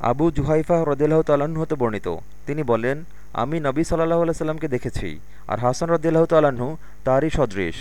আবু জুহাইফা রদিল্লাহ তাল্লাহ্ন হতে বর্ণিত। তিনি বলেন, আমি নবী সাল্লাহ আলাইসাল্লামকে দেখেছি, আর হাসান রদিল্লাহ তাল্লাহ্ন তারই সদৃশ।